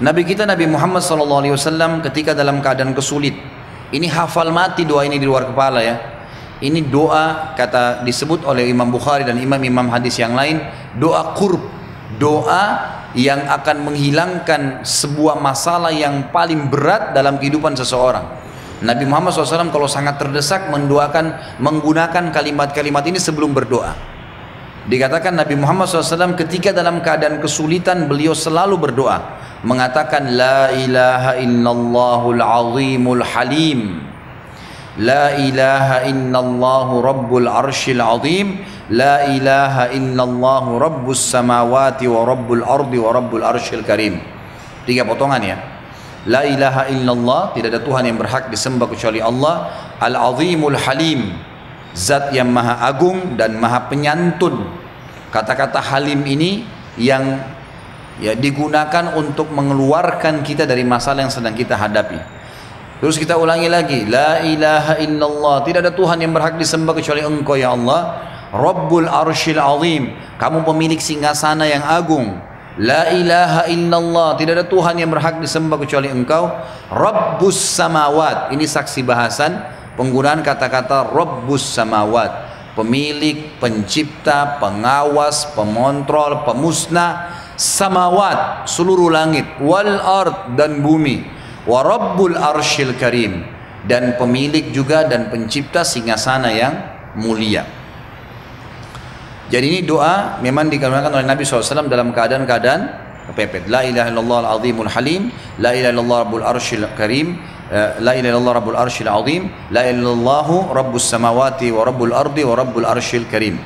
Nabi kita Nabi Muhammad SAW ketika dalam keadaan kesulit. Ini hafal mati doa ini di luar kepala ya. Ini doa kata disebut oleh Imam Bukhari dan imam-imam hadis yang lain doa kurb, doa yang akan menghilangkan sebuah masalah yang paling berat dalam kehidupan seseorang. Nabi Muhammad SAW kalau sangat terdesak mendoakan menggunakan kalimat-kalimat ini sebelum berdoa. Dikatakan Nabi Muhammad SAW ketika dalam keadaan kesulitan beliau selalu berdoa mengatakan La ilaha illallahul azimul halim. La ilaha illallahu rabbul arshil azim. La ilaha illallahu rabbus samawati wa rabbul ardi wa rabbul arshil karim. Tiga potongan ya. La ilaha illallah Tidak ada Tuhan yang berhak disembah kecuali Allah. Al-azimul halim Zat yang maha agung dan maha penyantun. Kata-kata halim ini yang ya digunakan untuk mengeluarkan kita dari masalah yang sedang kita hadapi Terus kita ulangi lagi, la ilaha illallah, tidak ada Tuhan yang berhak disembah kecuali Engkau ya Allah. Rabbul arshil azim, kamu pemilik singgasana yang agung. La ilaha illallah, tidak ada Tuhan yang berhak disembah kecuali Engkau. Rabbus samawat, ini saksi bahasan penggunaan kata-kata Rabbus samawat. Pemilik, pencipta, pengawas, pemontrol, pemusnah samawat, seluruh langit, wal ard dan bumi wa rabbul karim dan pemilik juga dan pencipta singgasana yang mulia. Jadi ini doa memang digunakan oleh Nabi SAW dalam keadaan-keadaan kepepet. La ilaha illallah al-azimul halim, la ilaha illallah rabbul arshil karim, eh, la ilaha illallah rabbul arshil azim, la ilaha illallah rabbus samawati wa rabbul ardi wa rabbul arshil karim.